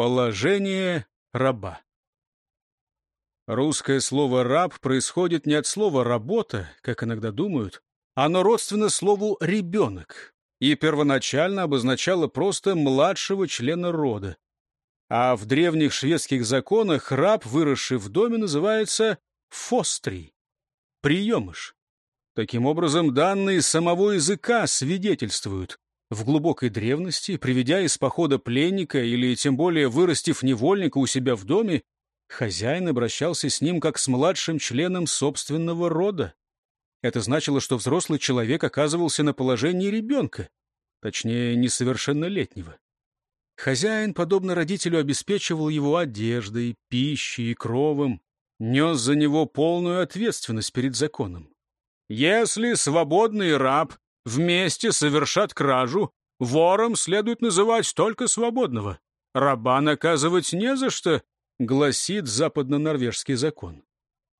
Положение раба. Русское слово «раб» происходит не от слова «работа», как иногда думают, оно родственно слову «ребенок» и первоначально обозначало просто младшего члена рода. А в древних шведских законах раб, выросший в доме, называется «фострий» — приемыш. Таким образом, данные самого языка свидетельствуют. В глубокой древности, приведя из похода пленника или тем более вырастив невольника у себя в доме, хозяин обращался с ним как с младшим членом собственного рода. Это значило, что взрослый человек оказывался на положении ребенка, точнее, несовершеннолетнего. Хозяин, подобно родителю, обеспечивал его одеждой, пищей и кровом, нес за него полную ответственность перед законом. Если свободный раб вместе совершат кражу, вором следует называть только свободного. Раба наказывать не за что, гласит западно-норвежский закон.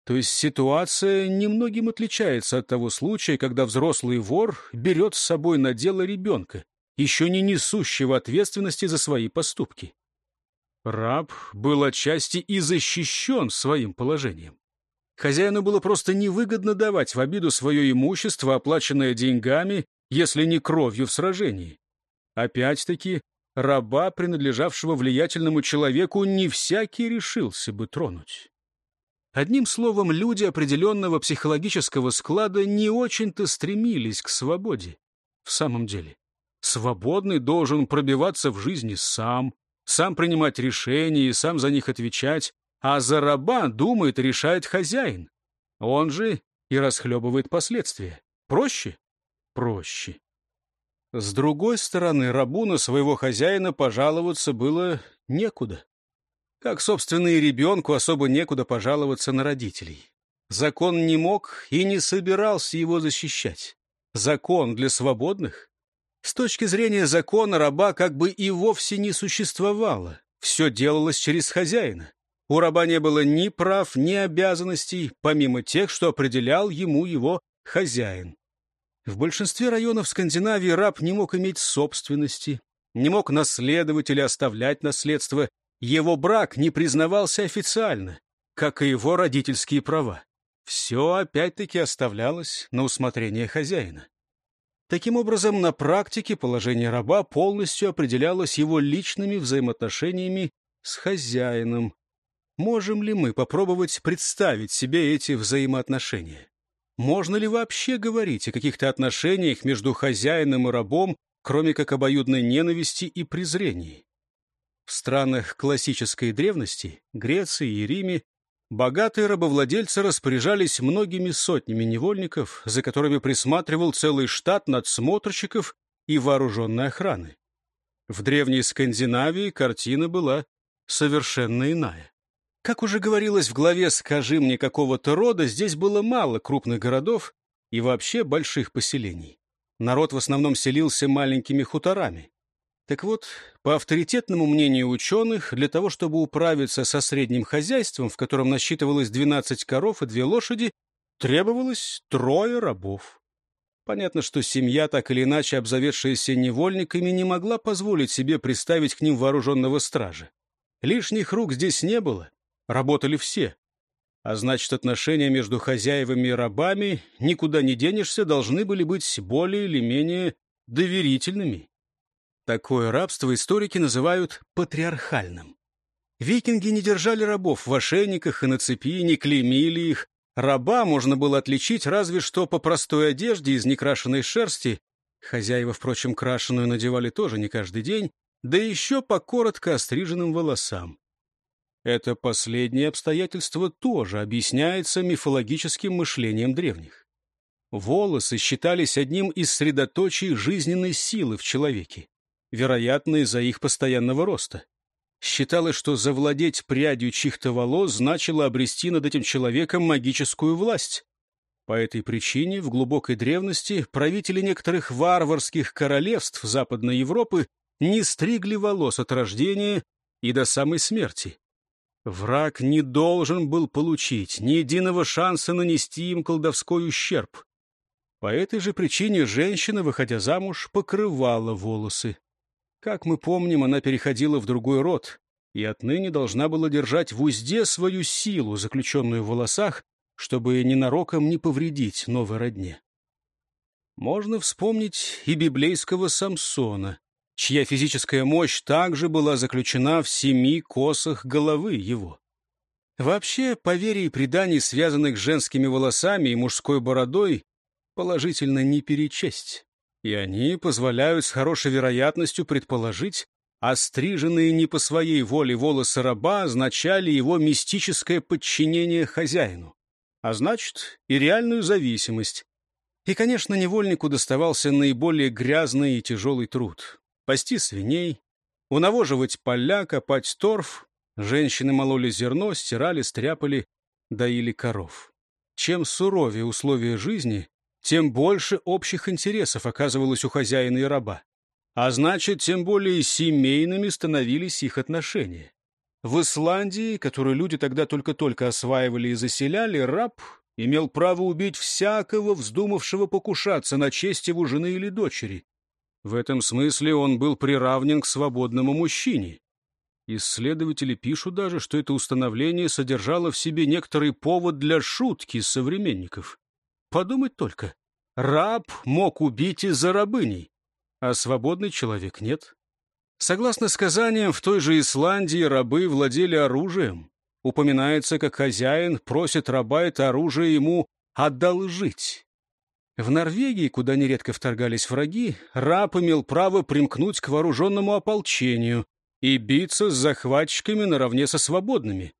То есть ситуация немногим отличается от того случая, когда взрослый вор берет с собой на дело ребенка, еще не несущего ответственности за свои поступки. Раб был отчасти и защищен своим положением. Хозяину было просто невыгодно давать в обиду свое имущество, оплаченное деньгами, если не кровью в сражении. Опять-таки, раба, принадлежавшего влиятельному человеку, не всякий решился бы тронуть. Одним словом, люди определенного психологического склада не очень-то стремились к свободе. В самом деле, свободный должен пробиваться в жизни сам, сам принимать решения и сам за них отвечать, а за раба думает решает хозяин. Он же и расхлебывает последствия. Проще? Проще. С другой стороны, рабу на своего хозяина пожаловаться было некуда. Как, собственно, и ребенку особо некуда пожаловаться на родителей. Закон не мог и не собирался его защищать. Закон для свободных? С точки зрения закона раба как бы и вовсе не существовало. Все делалось через хозяина. У раба не было ни прав, ни обязанностей, помимо тех, что определял ему его хозяин. В большинстве районов Скандинавии раб не мог иметь собственности, не мог наследовать или оставлять наследство. Его брак не признавался официально, как и его родительские права. Все опять-таки оставлялось на усмотрение хозяина. Таким образом, на практике положение раба полностью определялось его личными взаимоотношениями с хозяином, Можем ли мы попробовать представить себе эти взаимоотношения? Можно ли вообще говорить о каких-то отношениях между хозяином и рабом, кроме как обоюдной ненависти и презрении? В странах классической древности, Греции и Риме, богатые рабовладельцы распоряжались многими сотнями невольников, за которыми присматривал целый штат надсмотрщиков и вооруженной охраны. В древней Скандинавии картина была совершенно иная. Как уже говорилось в главе «Скажи мне какого-то рода», здесь было мало крупных городов и вообще больших поселений. Народ в основном селился маленькими хуторами. Так вот, по авторитетному мнению ученых, для того, чтобы управиться со средним хозяйством, в котором насчитывалось 12 коров и две лошади, требовалось трое рабов. Понятно, что семья, так или иначе обзаведшаяся невольниками, не могла позволить себе приставить к ним вооруженного стража. Лишних рук здесь не было, работали все. А значит, отношения между хозяевами и рабами, никуда не денешься, должны были быть более или менее доверительными. Такое рабство историки называют патриархальным. Викинги не держали рабов в ошейниках и на цепи, не клеймили их. Раба можно было отличить разве что по простой одежде из некрашенной шерсти. Хозяева, впрочем, крашеную надевали тоже не каждый день, да еще по коротко остриженным волосам. Это последнее обстоятельство тоже объясняется мифологическим мышлением древних. Волосы считались одним из средоточий жизненной силы в человеке, вероятно, из-за их постоянного роста. Считалось, что завладеть прядью чьих-то волос значило обрести над этим человеком магическую власть. По этой причине в глубокой древности правители некоторых варварских королевств Западной Европы не стригли волос от рождения и до самой смерти. Враг не должен был получить ни единого шанса нанести им колдовской ущерб. По этой же причине женщина, выходя замуж, покрывала волосы. Как мы помним, она переходила в другой род, и отныне должна была держать в узде свою силу, заключенную в волосах, чтобы ненароком не повредить новой родне. Можно вспомнить и библейского Самсона, чья физическая мощь также была заключена в семи косах головы его. Вообще, поверий и преданий, связанных с женскими волосами и мужской бородой, положительно не перечесть, и они позволяют с хорошей вероятностью предположить, Остриженные не по своей воле волосы раба означали его мистическое подчинение хозяину, а значит, и реальную зависимость. И, конечно, невольнику доставался наиболее грязный и тяжелый труд. Пасти свиней, унавоживать поля, копать торф. Женщины мололи зерно, стирали, стряпали, доили коров. Чем суровее условия жизни, тем больше общих интересов оказывалось у хозяина и раба. А значит, тем более семейными становились их отношения. В Исландии, которую люди тогда только-только осваивали и заселяли, раб имел право убить всякого, вздумавшего покушаться на честь его жены или дочери. В этом смысле он был приравнен к свободному мужчине. Исследователи пишут даже, что это установление содержало в себе некоторый повод для шутки современников. Подумать только, раб мог убить из-за рабыней а свободный человек нет. Согласно сказаниям, в той же Исландии рабы владели оружием. Упоминается, как хозяин просит раба это оружие ему одолжить. В Норвегии, куда нередко вторгались враги, раб имел право примкнуть к вооруженному ополчению и биться с захватчиками наравне со свободными.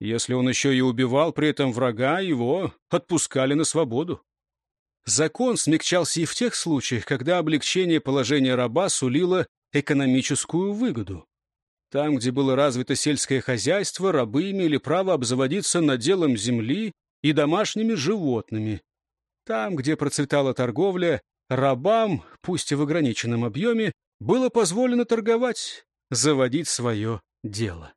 Если он еще и убивал при этом врага, его отпускали на свободу. Закон смягчался и в тех случаях, когда облегчение положения раба сулило экономическую выгоду. Там, где было развито сельское хозяйство, рабы имели право обзаводиться наделом земли и домашними животными. Там, где процветала торговля, рабам, пусть и в ограниченном объеме, было позволено торговать, заводить свое дело.